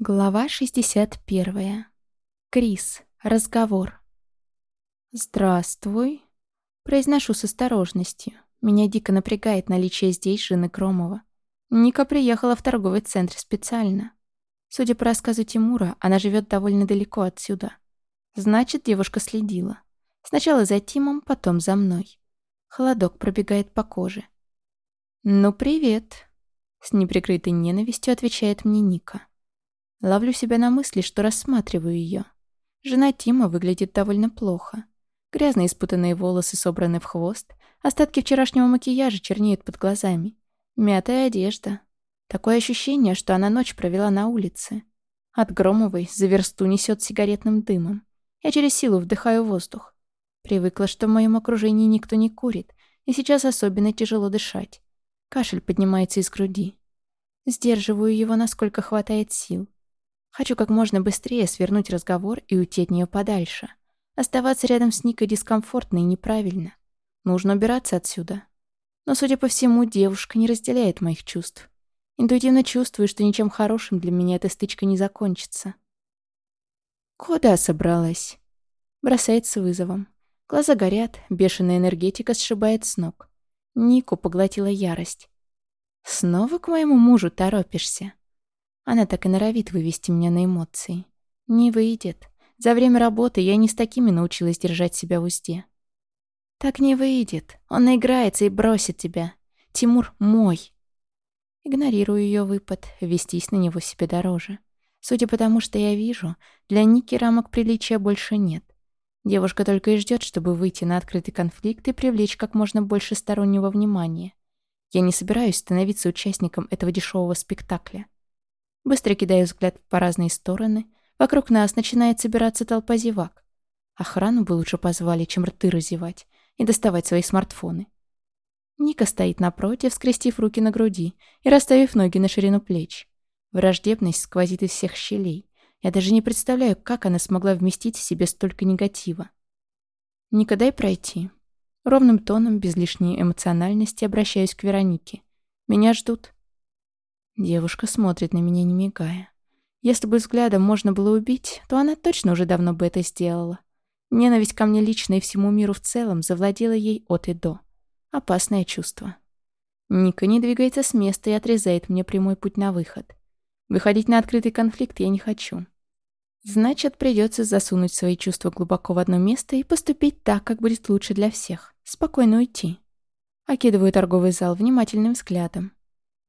Глава 61. Крис. Разговор. «Здравствуй», — произношу с осторожностью. Меня дико напрягает наличие здесь жены Кромова. Ника приехала в торговый центр специально. Судя по рассказу Тимура, она живет довольно далеко отсюда. Значит, девушка следила. Сначала за Тимом, потом за мной. Холодок пробегает по коже. «Ну, привет», — с неприкрытой ненавистью отвечает мне Ника. Ловлю себя на мысли, что рассматриваю ее. Жена Тима выглядит довольно плохо. Грязные спутанные волосы собраны в хвост, остатки вчерашнего макияжа чернеют под глазами. Мятая одежда. Такое ощущение, что она ночь провела на улице. От Громовой за версту несет сигаретным дымом. Я через силу вдыхаю воздух. Привыкла, что в моем окружении никто не курит, и сейчас особенно тяжело дышать. Кашель поднимается из груди. Сдерживаю его, насколько хватает сил. Хочу как можно быстрее свернуть разговор и уйти от нее подальше. Оставаться рядом с Никой дискомфортно и неправильно. Нужно убираться отсюда. Но, судя по всему, девушка не разделяет моих чувств. Интуитивно чувствую, что ничем хорошим для меня эта стычка не закончится. «Куда собралась?» Бросается вызовом. Глаза горят, бешеная энергетика сшибает с ног. Нику поглотила ярость. «Снова к моему мужу торопишься?» Она так и норовит вывести меня на эмоции. Не выйдет. За время работы я не с такими научилась держать себя в узде. Так не выйдет. Он наиграется и бросит тебя. Тимур мой. Игнорирую ее выпад, вестись на него себе дороже. Судя по тому, что я вижу, для Ники рамок приличия больше нет. Девушка только и ждет, чтобы выйти на открытый конфликт и привлечь как можно больше стороннего внимания. Я не собираюсь становиться участником этого дешевого спектакля. Быстро кидаю взгляд по разные стороны. Вокруг нас начинает собираться толпа зевак. Охрану бы лучше позвали, чем рты разевать и доставать свои смартфоны. Ника стоит напротив, скрестив руки на груди и расставив ноги на ширину плеч. Враждебность сквозит из всех щелей. Я даже не представляю, как она смогла вместить в себе столько негатива. «Ника, дай пройти». Ровным тоном, без лишней эмоциональности, обращаюсь к Веронике. «Меня ждут». Девушка смотрит на меня, не мигая. Если бы взглядом можно было убить, то она точно уже давно бы это сделала. Ненависть ко мне лично и всему миру в целом завладела ей от и до. Опасное чувство. Ника не двигается с места и отрезает мне прямой путь на выход. Выходить на открытый конфликт я не хочу. Значит, придется засунуть свои чувства глубоко в одно место и поступить так, как будет лучше для всех. Спокойно уйти. Окидываю торговый зал внимательным взглядом.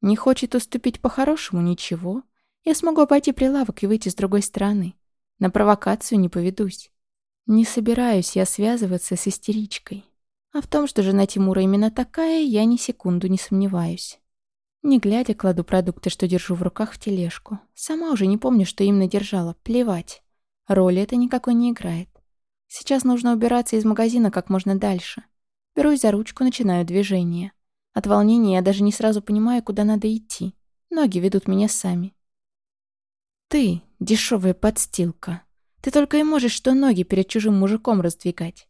Не хочет уступить по-хорошему — ничего. Я смогу обойти прилавок и выйти с другой стороны. На провокацию не поведусь. Не собираюсь я связываться с истеричкой. А в том, что жена Тимура именно такая, я ни секунду не сомневаюсь. Не глядя, кладу продукты, что держу в руках, в тележку. Сама уже не помню, что именно держала. Плевать. Роли это никакой не играет. Сейчас нужно убираться из магазина как можно дальше. Берусь за ручку, начинаю движение. От волнения я даже не сразу понимаю, куда надо идти. Ноги ведут меня сами. Ты, дешевая подстилка. Ты только и можешь что ноги перед чужим мужиком раздвигать.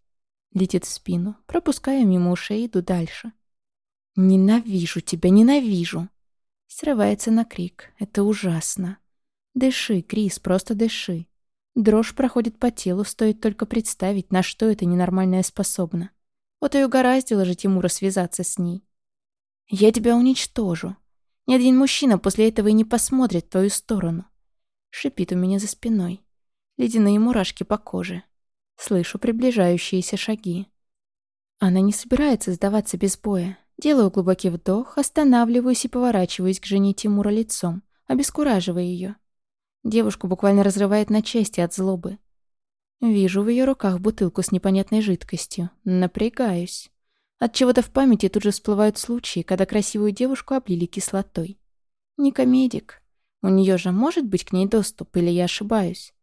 Летит в спину. Пропускаю мимо ушей, иду дальше. Ненавижу тебя, ненавижу. Срывается на крик. Это ужасно. Дыши, Крис, просто дыши. Дрожь проходит по телу, стоит только представить, на что это ненормальное способно. Вот и угораздило же Тимура связаться с ней. Я тебя уничтожу. Ни один мужчина после этого и не посмотрит в твою сторону. Шипит у меня за спиной. Ледяные мурашки по коже. Слышу приближающиеся шаги. Она не собирается сдаваться без боя. Делаю глубокий вдох, останавливаюсь и поворачиваюсь к жене Тимура лицом, обескураживая ее. Девушку буквально разрывает на части от злобы. Вижу в ее руках бутылку с непонятной жидкостью. Напрягаюсь. От чего-то в памяти тут же всплывают случаи, когда красивую девушку облили кислотой. Не комедик. У нее же может быть к ней доступ, или я ошибаюсь?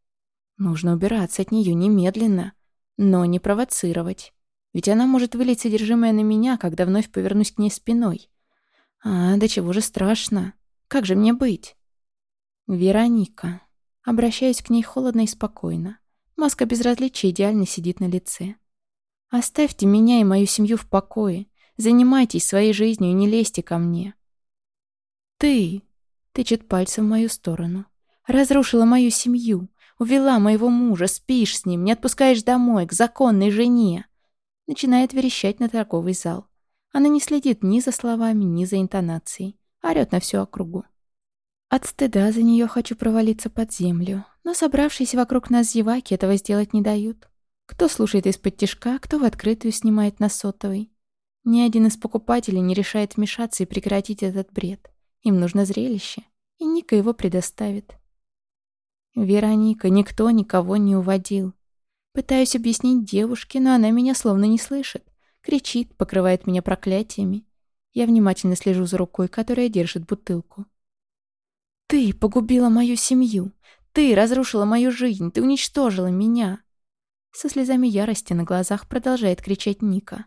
Нужно убираться от нее немедленно, но не провоцировать. Ведь она может вылить содержимое на меня, когда вновь повернусь к ней спиной. А, да чего же страшно. Как же мне быть? Вероника. Обращаюсь к ней холодно и спокойно. Маска безразличия идеально сидит на лице. Оставьте меня и мою семью в покое. Занимайтесь своей жизнью и не лезьте ко мне. Ты, тычет пальцем в мою сторону. Разрушила мою семью. Увела моего мужа, спишь с ним, не отпускаешь домой, к законной жене. Начинает верещать на торговый зал. Она не следит ни за словами, ни за интонацией. Орёт на всю округу. От стыда за нее хочу провалиться под землю. Но собравшиеся вокруг нас зеваки этого сделать не дают. Кто слушает из-под тишка, кто в открытую снимает на сотовый. Ни один из покупателей не решает вмешаться и прекратить этот бред. Им нужно зрелище, и Ника его предоставит. Вероника, никто никого не уводил. Пытаюсь объяснить девушке, но она меня словно не слышит. Кричит, покрывает меня проклятиями. Я внимательно слежу за рукой, которая держит бутылку. «Ты погубила мою семью. Ты разрушила мою жизнь. Ты уничтожила меня». Со слезами ярости на глазах продолжает кричать Ника.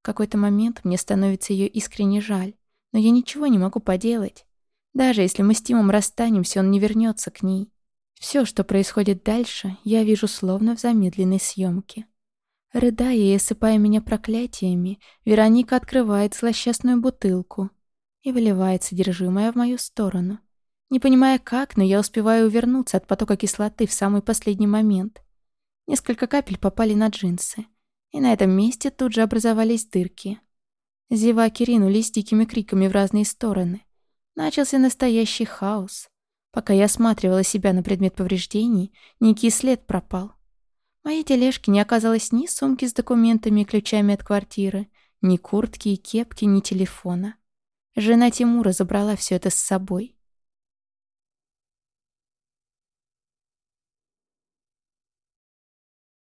В какой-то момент мне становится ее искренне жаль, но я ничего не могу поделать. Даже если мы с Тимом расстанемся, он не вернется к ней. Все, что происходит дальше, я вижу словно в замедленной съемке. Рыдая и осыпая меня проклятиями, Вероника открывает злосчастную бутылку и выливает содержимое в мою сторону. Не понимая как, но я успеваю увернуться от потока кислоты в самый последний момент. Несколько капель попали на джинсы, и на этом месте тут же образовались дырки. Зеваки ринулись дикими криками в разные стороны. Начался настоящий хаос. Пока я осматривала себя на предмет повреждений, некий след пропал. В моей тележке не оказалось ни сумки с документами и ключами от квартиры, ни куртки и кепки, ни телефона. Жена Тимура забрала все это с собой.